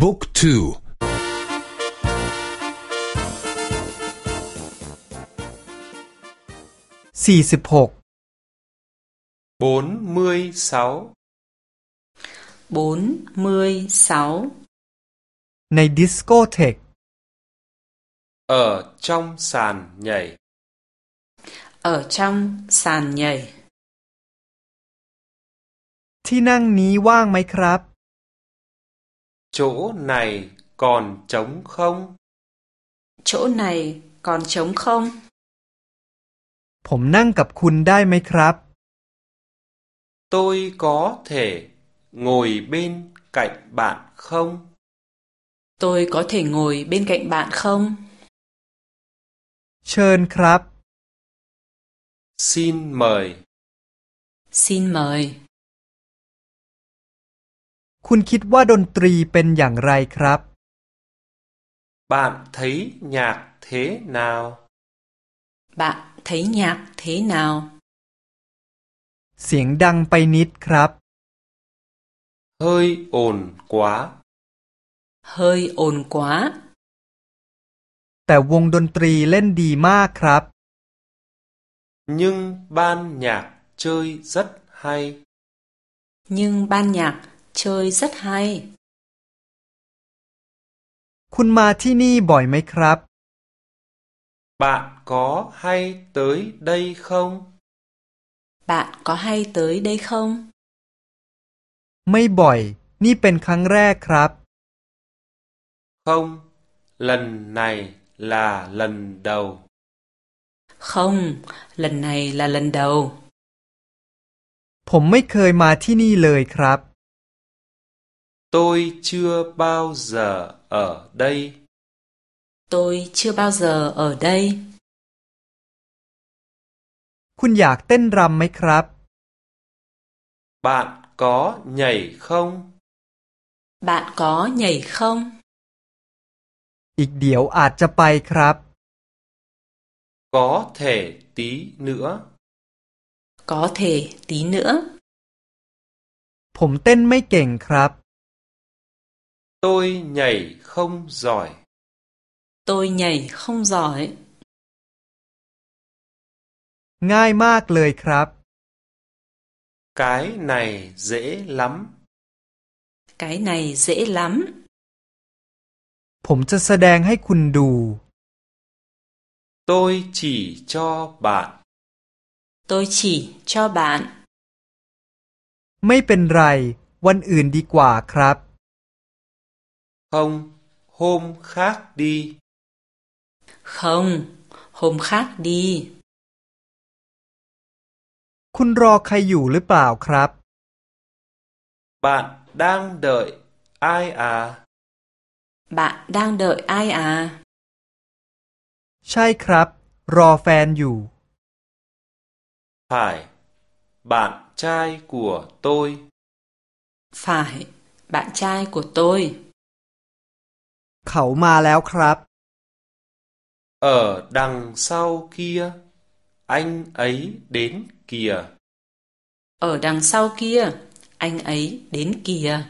บุ๊กทูสี่สิบหก bốn mươi sáu bốn mươi sáu ในดิสโกเทก ở trong sàn nhảy ở trong sàn nhảy ที่นั่งนี้ว่างไหมครับ chỗ này còn trống không chỗ này còn trống không ผมนั่งกับคุณได้ไหมครับ tôi có thể ngồi bên cạnh bạn không tôi có thể ngồi bên cạnh bạn không เชิญครับ xin mời xin mời คุณคิดว่าดนตรีเป็นอย่างไรครับ bạn thấy nhạc thế nào bạn thấy nhạc thế nào เสียงดังไปนิดครับ hơi ồn quá hơi ồn quá แต่วงดนตรีเล่นดีมากครับ nhưng ban nhạc chơi rất hay nhưng ban nhạc chơi rất hay คุณมาที่นี่บ่อยไหมครับ bạn có hay tới đây không bạn có hay tới đây không ไม่บ่อย นี่เป็นครั้งแรกครับ không lần này là lần đầu không lần này là lần đầu ผมไม่เคยมาที่นี่เลยครับ tôi chưa bao giờ ở đây tôi chưa bao giờ ở đây คุณอยากเต้นรำไหมครับ bạn có nhảy không bạn có nhảy không อีกเดี๋ยวอาจจะไปครับ có thể tí nữa có thể tí nữa ผมเต้นไม่เก่งครับ tôi nhảy không giỏi tôi nhảy không giỏi ง่ายมากเลยครับ cái này dễ lắm cái này dễ lắm ผมจะแสดงให้คุณดู tôi chỉ cho bạn tôi chỉ cho bạn ไม่เป็นไร วันอื่นดีกว่าครับ không hôm khác đi không hôm khác đi คุณรอใครอยู่หรือเปล่าครับ bạn đang đợi ai à bạn đang đợi ai à ใช่ครับ รอแฟนอยู่ phải bạn trai của tôi phải bạn trai của tôi เขามาแล้วครับ ở đằng sau kia anh ấy đến kìa ở đằng sau kia anh ấy đến kìa